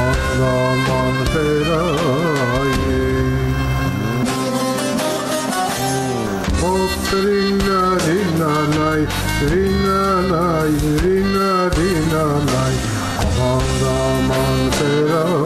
aman aman feraye Hop rina rina nay rina nay rina rina nay aman aman feraye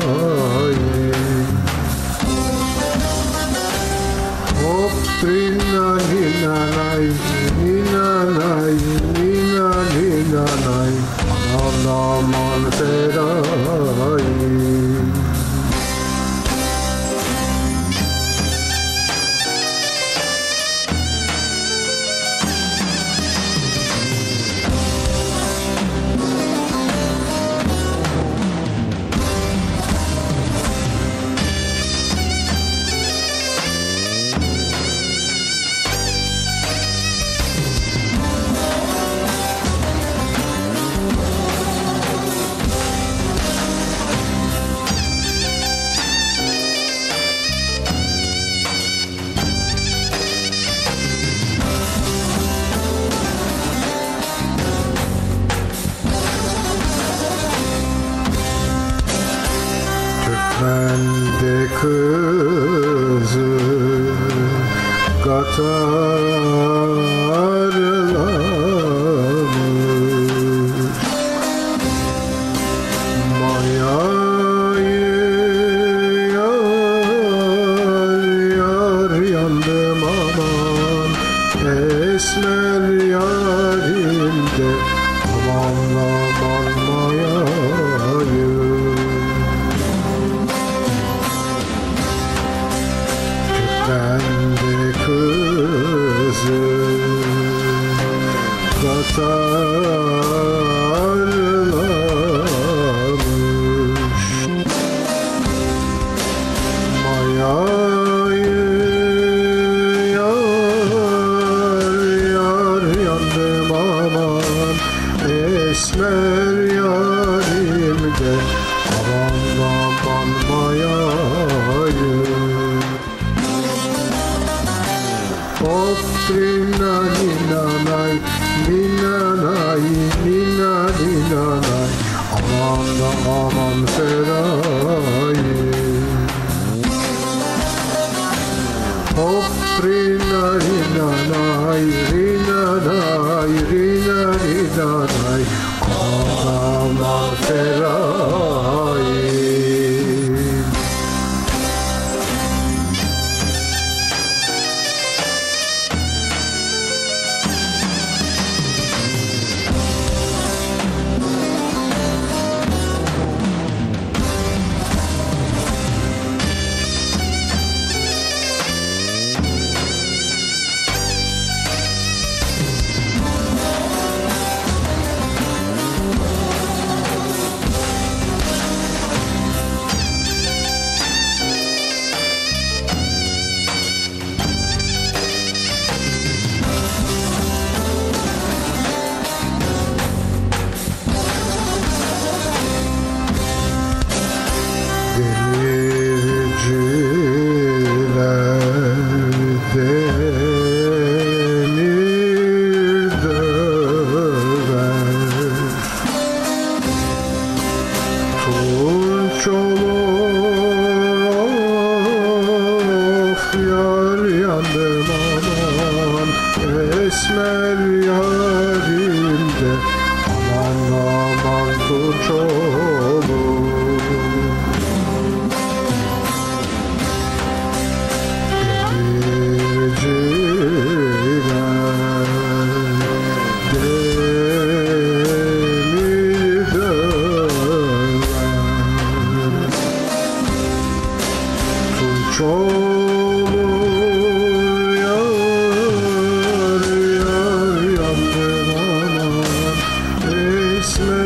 Türkmen'de kızı Katarlamış Mayayı yar yar yandım aman. Esmer yarimde aman aman Katarlamış Hop yar yandım aman Esmer yarimde. Aman aman tunç olur Esmer